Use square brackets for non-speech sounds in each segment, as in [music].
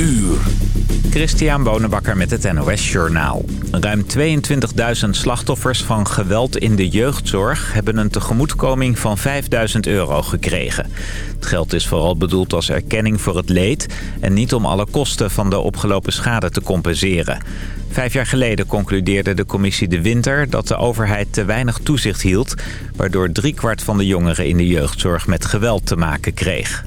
uur. Christian Bonenbakker met het NOS Journaal. Ruim 22.000 slachtoffers van geweld in de jeugdzorg... hebben een tegemoetkoming van 5.000 euro gekregen. Het geld is vooral bedoeld als erkenning voor het leed... en niet om alle kosten van de opgelopen schade te compenseren. Vijf jaar geleden concludeerde de commissie De Winter... dat de overheid te weinig toezicht hield... waardoor driekwart van de jongeren in de jeugdzorg met geweld te maken kreeg.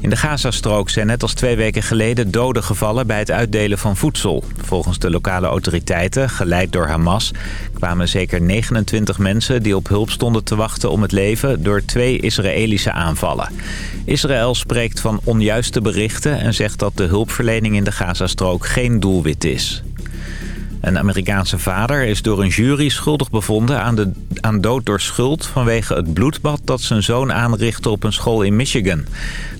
In de Gazastrook zijn net als twee weken geleden doden gevallen bij het uitdelen van voedsel. Volgens de lokale autoriteiten, geleid door Hamas, kwamen zeker 29 mensen die op hulp stonden te wachten om het leven door twee Israëlische aanvallen. Israël spreekt van onjuiste berichten en zegt dat de hulpverlening in de Gazastrook geen doelwit is. Een Amerikaanse vader is door een jury schuldig bevonden aan, de, aan dood door schuld... vanwege het bloedbad dat zijn zoon aanrichtte op een school in Michigan.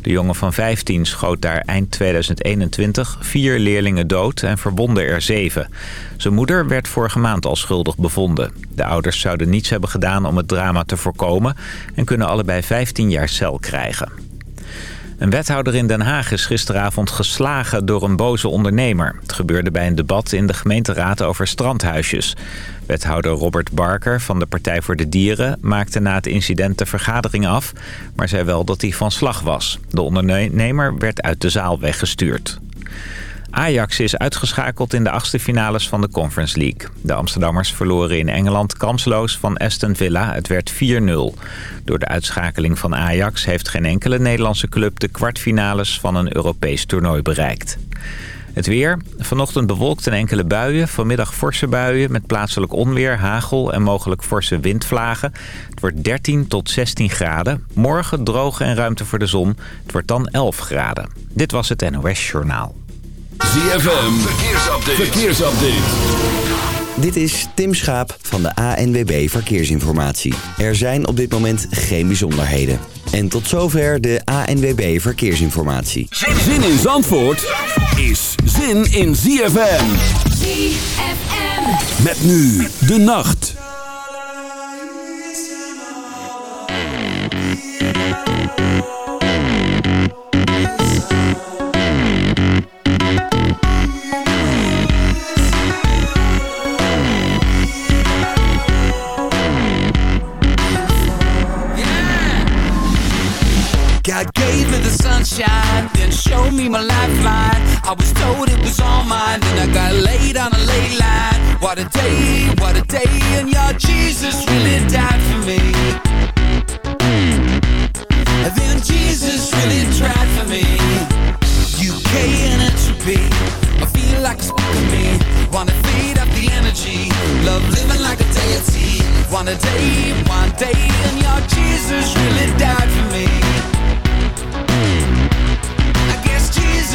De jongen van 15 schoot daar eind 2021 vier leerlingen dood en verwonde er zeven. Zijn moeder werd vorige maand al schuldig bevonden. De ouders zouden niets hebben gedaan om het drama te voorkomen... en kunnen allebei 15 jaar cel krijgen. Een wethouder in Den Haag is gisteravond geslagen door een boze ondernemer. Het gebeurde bij een debat in de gemeenteraad over strandhuisjes. Wethouder Robert Barker van de Partij voor de Dieren maakte na het incident de vergadering af... maar zei wel dat hij van slag was. De ondernemer werd uit de zaal weggestuurd. Ajax is uitgeschakeld in de achtste finales van de Conference League. De Amsterdammers verloren in Engeland kansloos van Aston Villa. Het werd 4-0. Door de uitschakeling van Ajax heeft geen enkele Nederlandse club... de kwartfinales van een Europees toernooi bereikt. Het weer. Vanochtend bewolkt en enkele buien. Vanmiddag forse buien met plaatselijk onweer, hagel en mogelijk forse windvlagen. Het wordt 13 tot 16 graden. Morgen droog en ruimte voor de zon. Het wordt dan 11 graden. Dit was het NOS Journaal. ZFM, verkeersupdate. verkeersupdate. Dit is Tim Schaap van de ANWB Verkeersinformatie. Er zijn op dit moment geen bijzonderheden. En tot zover de ANWB Verkeersinformatie. Zin in Zandvoort is zin in ZFM. ZFM. Met nu de nacht. Sunshine, then showed me my lifeline. I was told it was all mine, then I got laid on a ley line. What a day, what a day, and your Jesus really died for me. And then Jesus really tried for me. UK and entropy, I feel like it's fucking me. Wanna feed up the energy, love living like a deity. One day, one day, and your Jesus really died for me.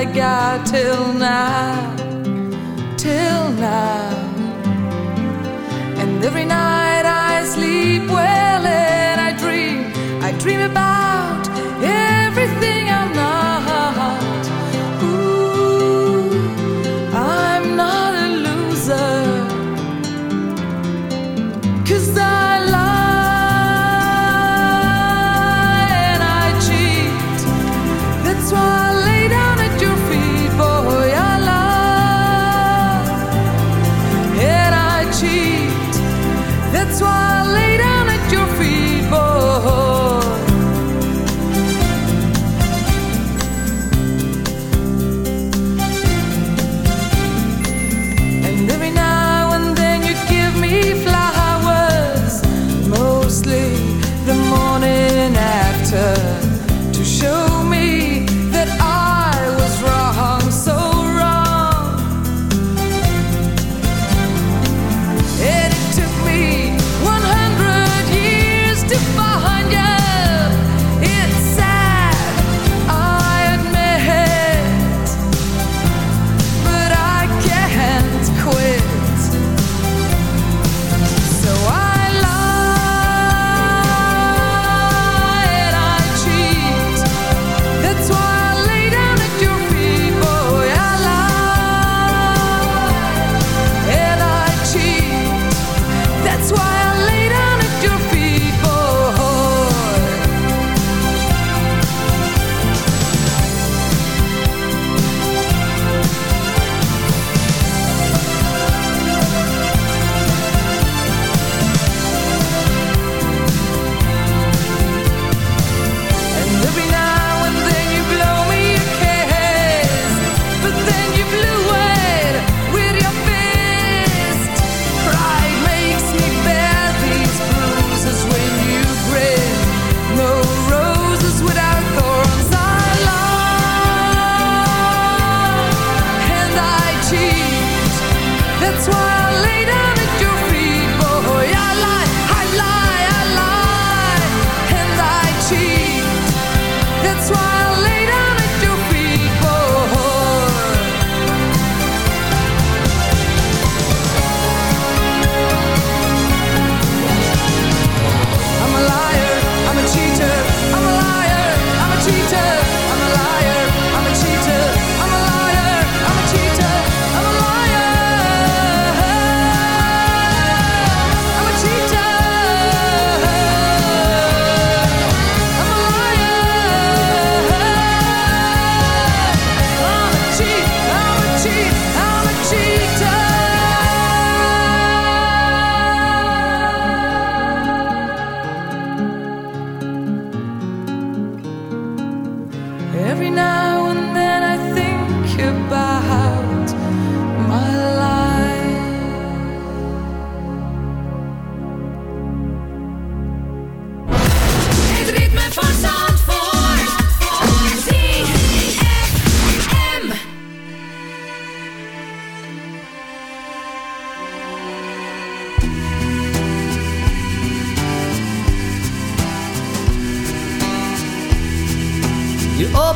I got till now, till now. And every night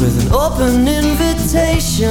with an open invitation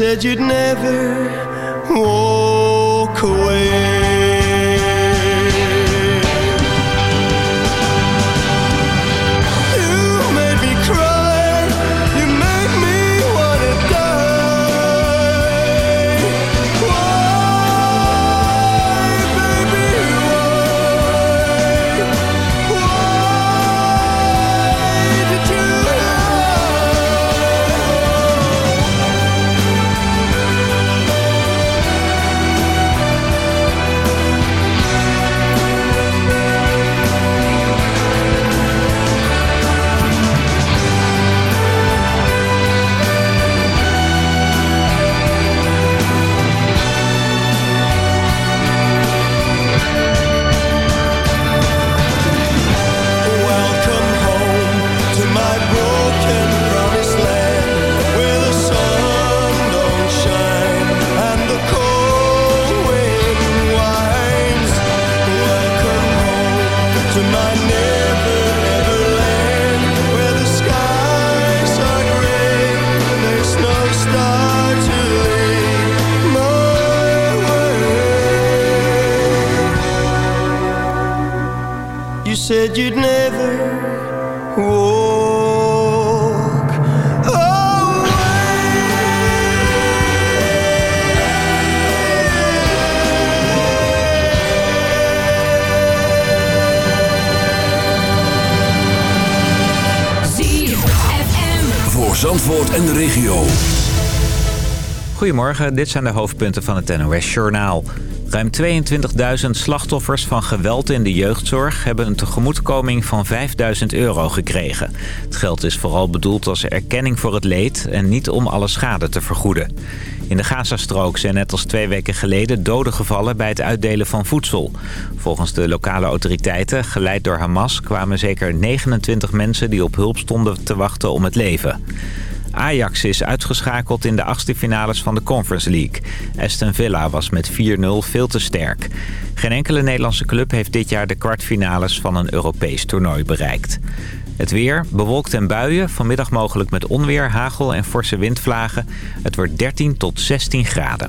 said you'd never Goedemorgen, dit zijn de hoofdpunten van het NOS-journaal. Ruim 22.000 slachtoffers van geweld in de jeugdzorg... hebben een tegemoetkoming van 5.000 euro gekregen. Het geld is vooral bedoeld als erkenning voor het leed... en niet om alle schade te vergoeden. In de Gazastrook zijn net als twee weken geleden doden gevallen... bij het uitdelen van voedsel. Volgens de lokale autoriteiten, geleid door Hamas... kwamen zeker 29 mensen die op hulp stonden te wachten om het leven. Ajax is uitgeschakeld in de achtste finales van de Conference League. Aston Villa was met 4-0 veel te sterk. Geen enkele Nederlandse club heeft dit jaar de kwartfinales van een Europees toernooi bereikt. Het weer, bewolkt en buien, vanmiddag mogelijk met onweer, hagel en forse windvlagen. Het wordt 13 tot 16 graden.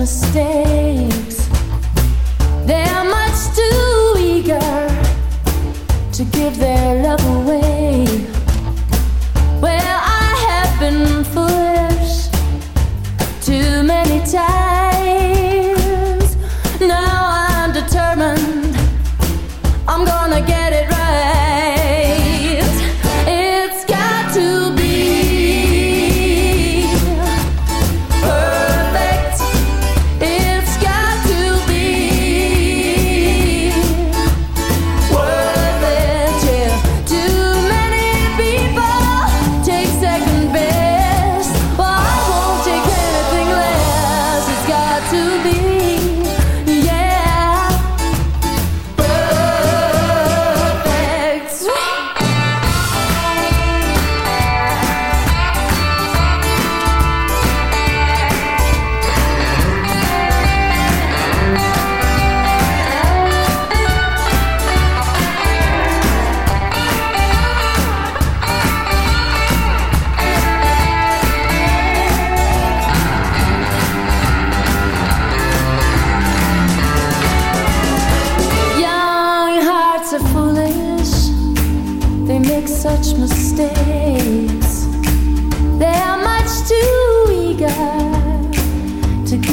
make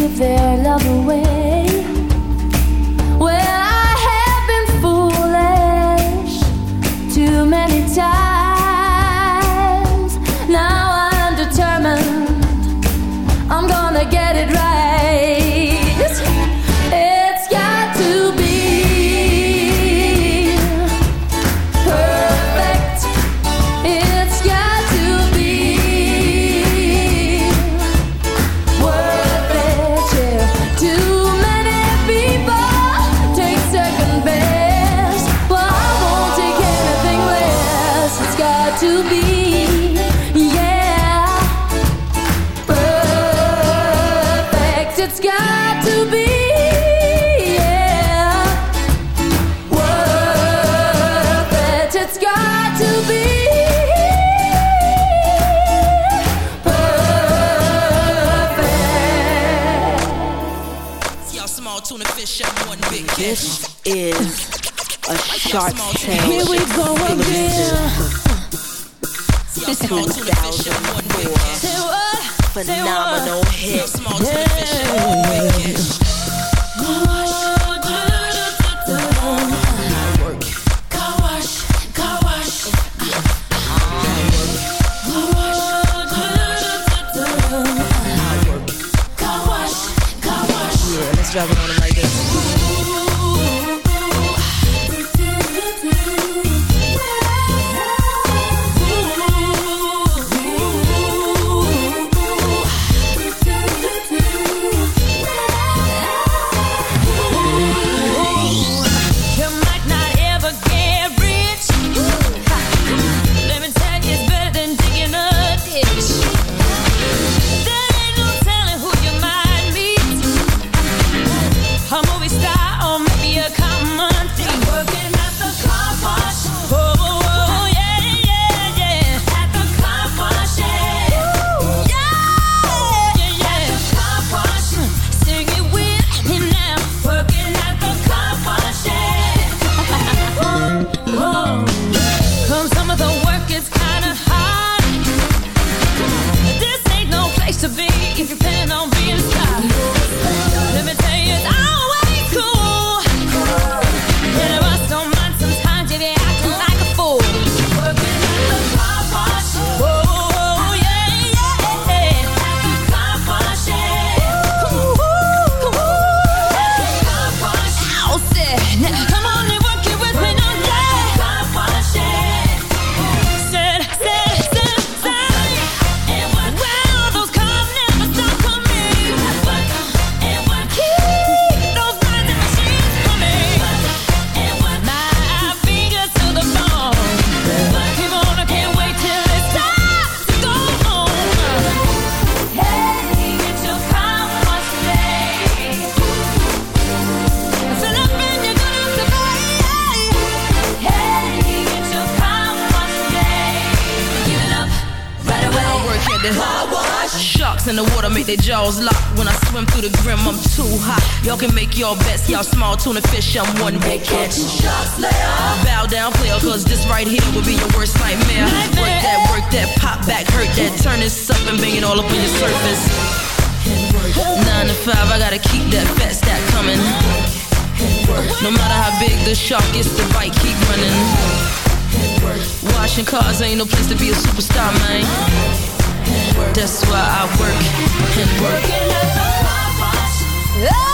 give their love away. This is a Shark Tank. Here we go again. 2004. Phenomenal hit. Yeah. five, I gotta keep that fat stack coming. No matter how big the shark is, the fight keep running. Washing cars ain't no place to be a superstar, man. That's why I work [laughs] and work.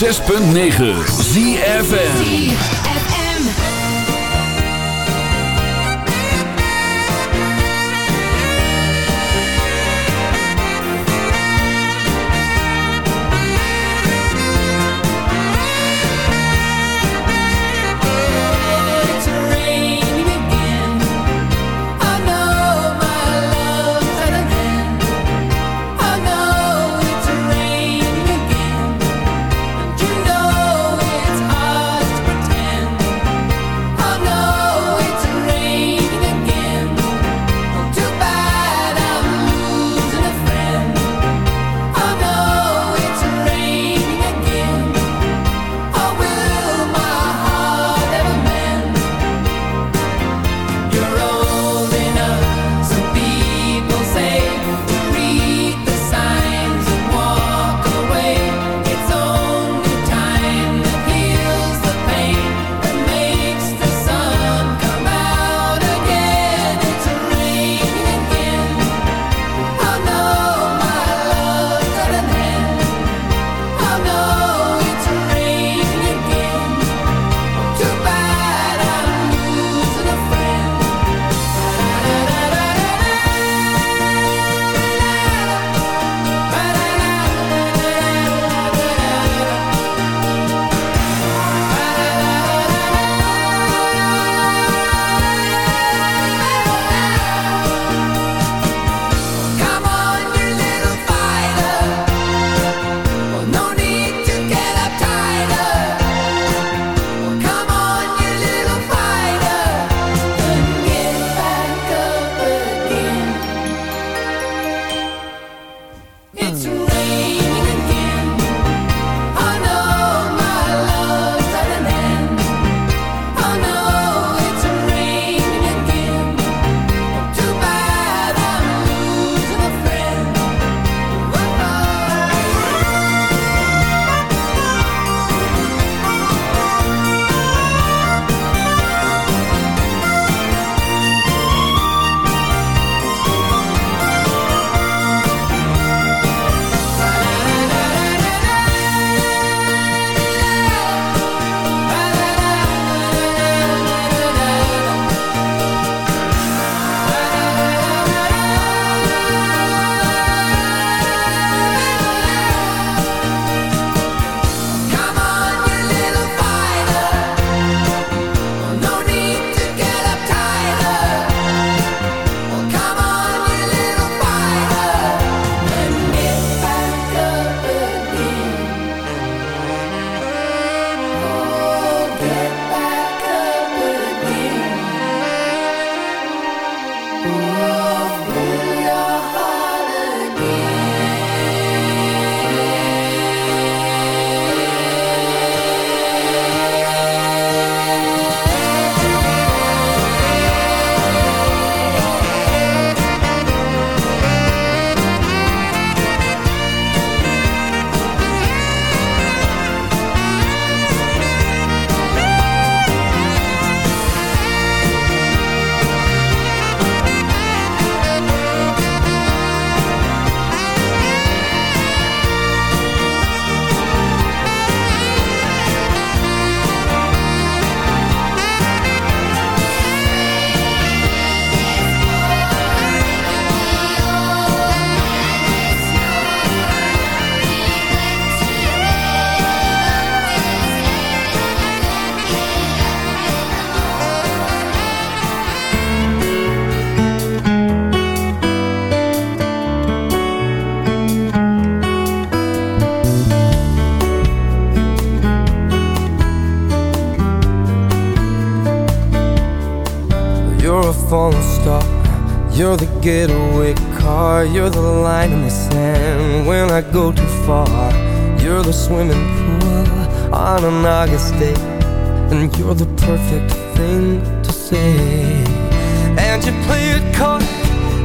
106.9 ZFN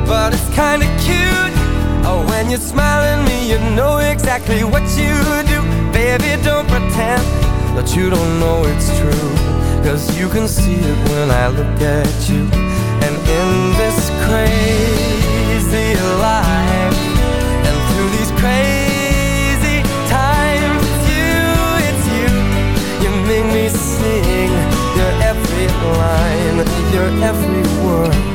but it's kinda cute. Oh, when you smile at me, you know exactly what you do. Baby, don't pretend that you don't know it's true. Cause you can see it when I look at you. And in this crazy life, and through these crazy times, it's you, it's you. You make me sing your every line, your every word,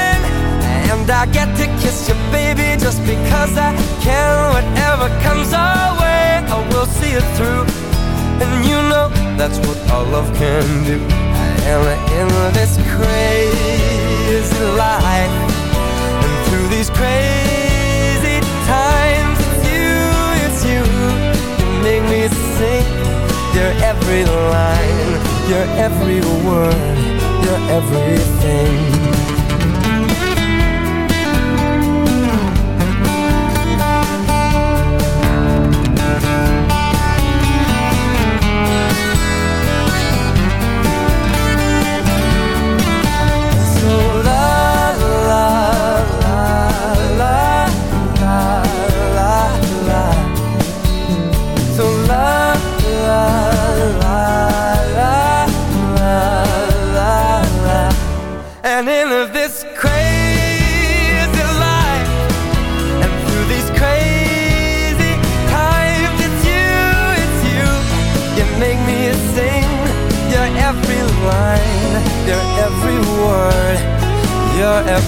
and I get to kiss you, baby, just because I can. Whatever comes our way, I will see it through. And you know that's what our love can do. And in this crazy life, and through these crazy times, it's you, it's you. You make me sing your every line, your every word, your everything.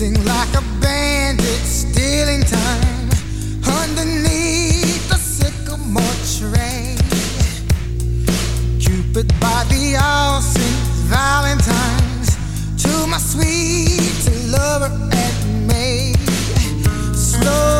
Kissing like a bandit, stealing time underneath the sycamore tree. Cupid by the all sings Valentine's to my sweet lover and me. Slowly